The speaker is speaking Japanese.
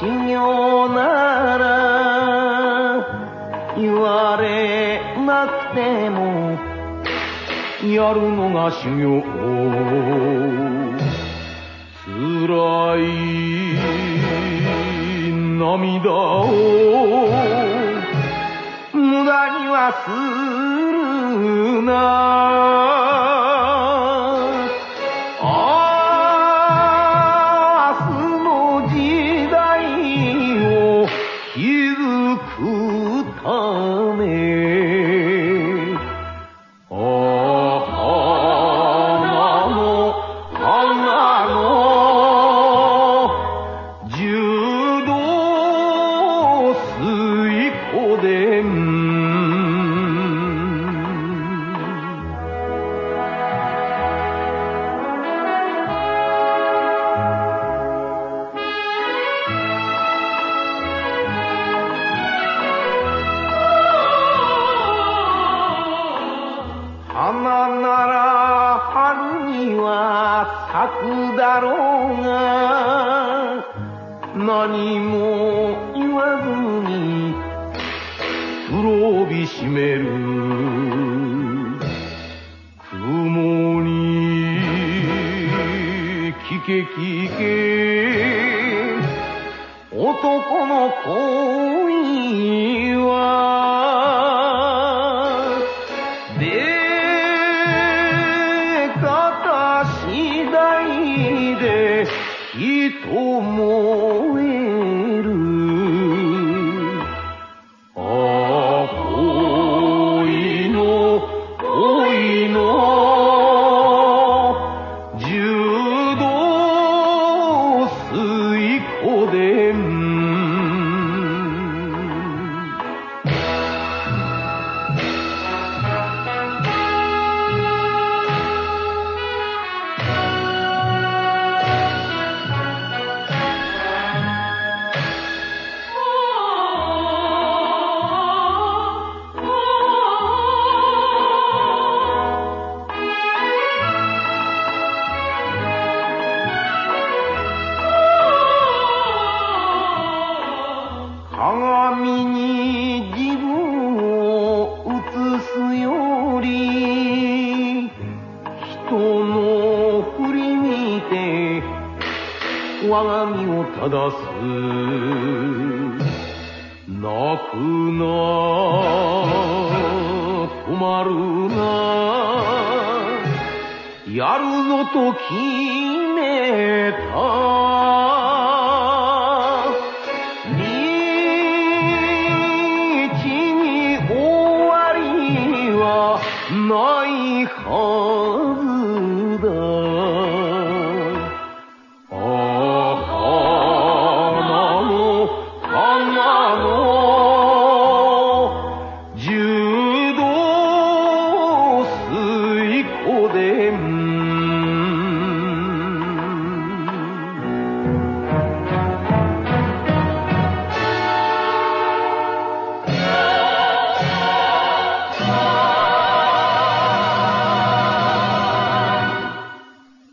修行なら言われなくてもやるのが修行。辛い涙を無駄にはするな。home. は咲くだろうが何も言わずに黒帯締める雲に聞け聞け男の恋は人燃え我が身を正す。泣くな止まるな。やるぞと決めた。